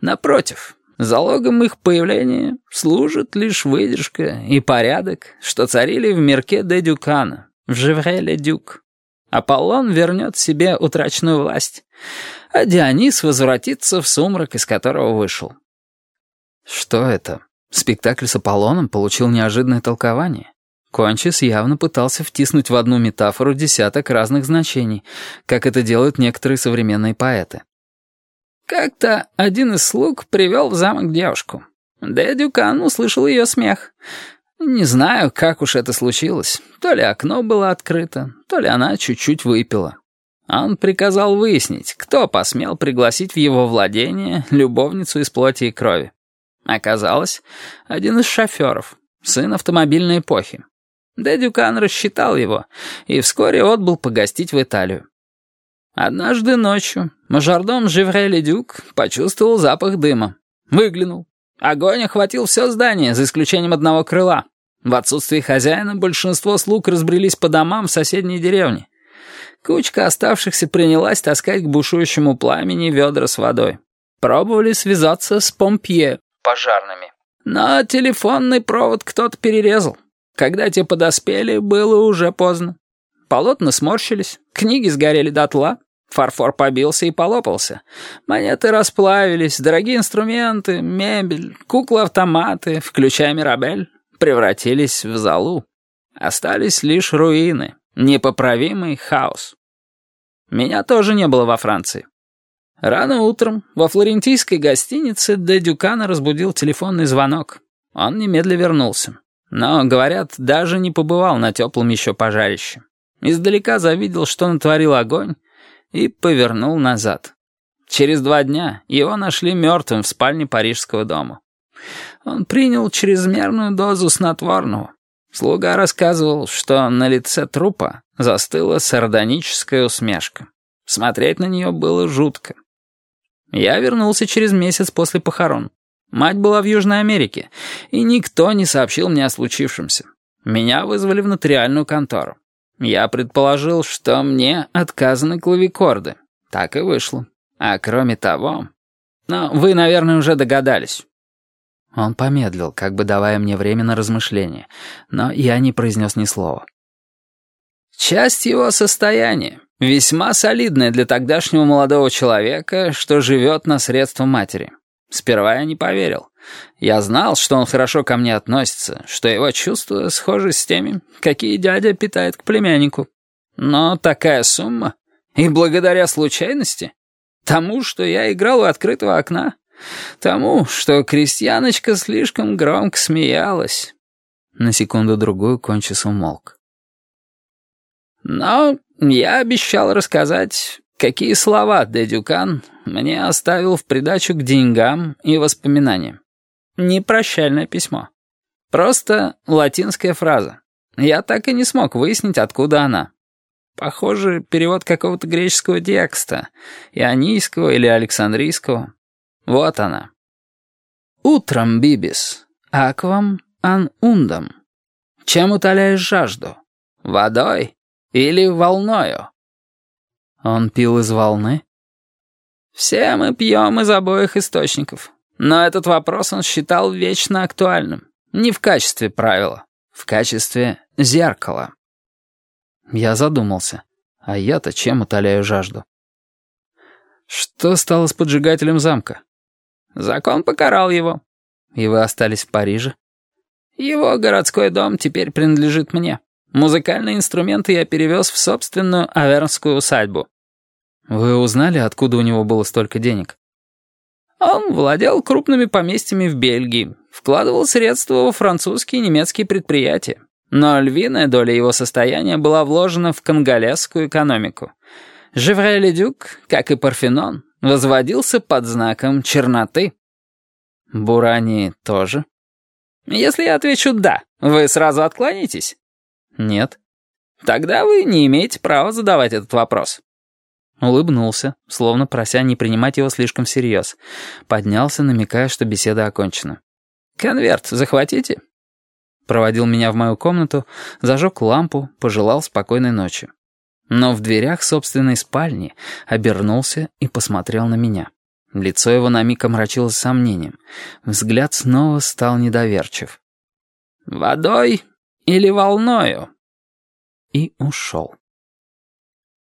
Напротив, залогом их появления служит лишь выдержка и порядок, что царили в мирке де Дюкана, в Живреле Дюк. Аполлон вернет себе утраченную власть, а Дионис возвратится в сумрак, из которого вышел. Что это? Спектакль с Аполлоном получил неожиданное толкование. Кончис явно пытался втиснуть в одну метафору десяток разных значений, как это делают некоторые современные поэты. Как-то один из слуг привел в замок девушку. Де Дюкан услышал ее смех. Не знаю, как уж это случилось. То ли окно было открыто, то ли она чуть-чуть выпила. Он приказал выяснить, кто посмел пригласить в его владение любовницу из плоти и крови. Оказалось, один из шоферов, сын автомобильной эпохи. Де Дюкан рассчитал его и вскоре отбыл погостить в Италию. Однажды ночью мажордом Живрели Дюк почувствовал запах дыма. Выглянул. Огонь охватил все здание, за исключением одного крыла. В отсутствие хозяина большинство слуг разбрелись по домам в соседней деревне. Кучка оставшихся принялась таскать к бушующему пламени ведра с водой. Пробовали связаться с помпье, пожарными. Но телефонный провод кто-то перерезал. Когда те подоспели, было уже поздно. Полотна сморщились, книги сгорели дотла, фарфор побился и полопался. Монеты расплавились, дорогие инструменты, мебель, куклы-автоматы, включая Мирабель, превратились в залу. Остались лишь руины, непоправимый хаос. Меня тоже не было во Франции. Рано утром во флорентийской гостинице де Дюкана разбудил телефонный звонок. Он немедля вернулся. Но, говорят, даже не побывал на теплом еще пожарище. Издалека завидел, что натворил огонь, и повернул назад. Через два дня его нашли мертвым в спальне парижского дома. Он принял чрезмерную дозу снотворного. Слуга рассказывал, что на лице трупа застыла сардоническая усмешка. Смотреть на нее было жутко. Я вернулся через месяц после похорон. Мать была в Южной Америке, и никто не сообщил мне о случившемся. Меня вызвали в нотариальную контору. Я предположил, что мне отказаны клавикорды. Так и вышло. А кроме того... Ну, вы, наверное, уже догадались. Он помедлил, как бы давая мне время на размышление, но я не произнес ни слова. Часть его состояния, весьма солидная для тогдашнего молодого человека, что живет на средства матери. Сперва я не поверил. Я знал, что он хорошо ко мне относится, что его чувства схожи с теми, какие дядя питает к племяннику. Но такая сумма, и благодаря случайности, тому, что я играл у открытого окна, тому, что крестьяночка слишком громко смеялась. На секунду-другую кончис умолк. Но я обещал рассказать Какие слова Дедюкан мне оставил в придачу к деньгам и воспоминаниям? Не прощальное письмо. Просто латинская фраза. Я так и не смог выяснить, откуда она. Похоже, перевод какого-то греческого текста, ионийского или александрийского. Вот она. «Утром, Бибис, аквам ан ундам. Чем утоляешь жажду? Водой или волною?» Он пил из волны? Все мы пьем из обоих источников. Но этот вопрос он считал вечно актуальным. Не в качестве правила, в качестве зеркала. Я задумался. А я-то чем утоляю жажду? Что стало с поджигателем замка? Закон покарал его. И вы остались в Париже? Его городской дом теперь принадлежит мне. Музыкальные инструменты я перевез в собственную авернскую усадьбу. Вы узнали, откуда у него было столько денег? Он владел крупными поместьями в Бельгии, вкладывал средства во французские и немецкие предприятия. Но львиная доля его состояния была вложена в конголезскую экономику. Живрель-Дюк, как и Парфенон, возводился под знаком черноты. Бурани тоже? Если я отвечу «да», вы сразу отклонитесь? «Нет». «Тогда вы не имеете права задавать этот вопрос». Улыбнулся, словно прося не принимать его слишком всерьез. Поднялся, намекая, что беседа окончена. «Конверт захватите?» Проводил меня в мою комнату, зажег лампу, пожелал спокойной ночи. Но в дверях собственной спальни обернулся и посмотрел на меня. Лицо его на миг омрачилось сомнением. Взгляд снова стал недоверчив. «Водой или волною?» И ушел.